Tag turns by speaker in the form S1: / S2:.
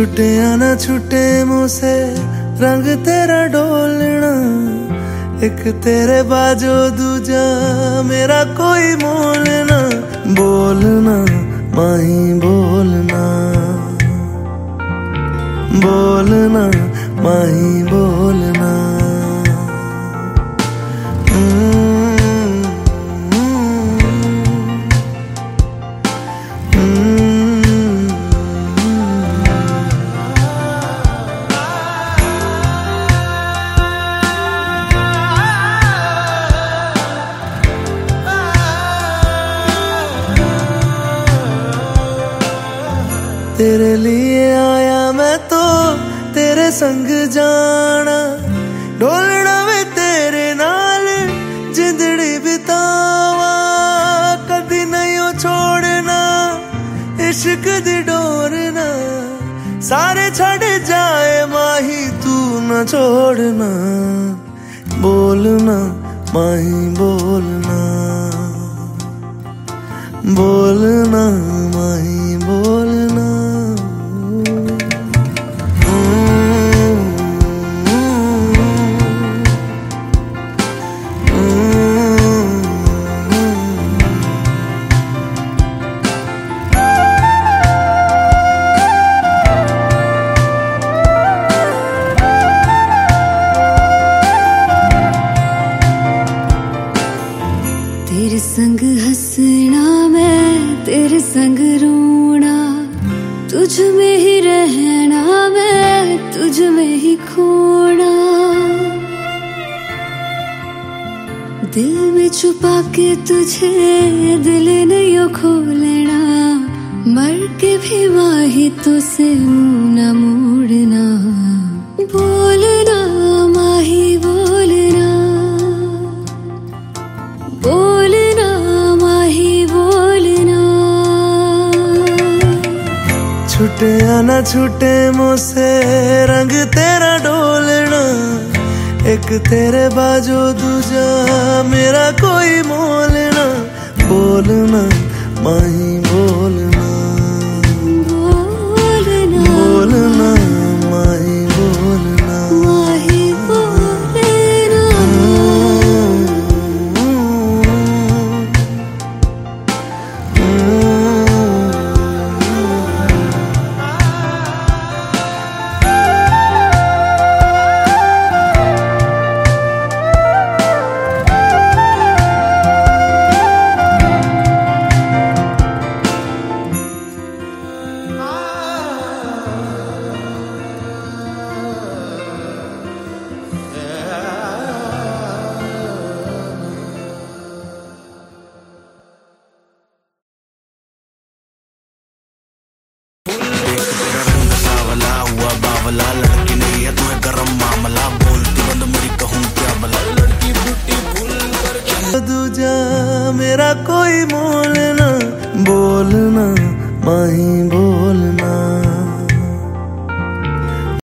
S1: छुटे आना छुटे मुसे रंग तेरा डोलना एक तेरे बाजो दूजा, मेरा कोई मोल ना। बोलना, माही बोलना। बोलना, माही बोलना। तेरे लिए आया मैं तो तेरे संग जाना। ढोलना वे तेरे नाल, जिंदड़ी बितावा। कदी नहीं छोड़ना, इश्क दी डोरना सारे छड़ जाए, माही तू न छोड़ना। बोलना, माही बोलना। बोलना, माही बोलना।
S2: संग रोना, तुझ में ही रहना मैं, तुझ में ही खोना। दिल में छुपा के तुझे, दिल नहीं खोलना मर के भी माही तुझसे न मोड़ना। बोलना
S1: छुटे ना छुटे मुझसे। रंग तेरा डोलना, एक तेरे बाजो दूजा। मेरा कोई मोलना, बोलना, माही la la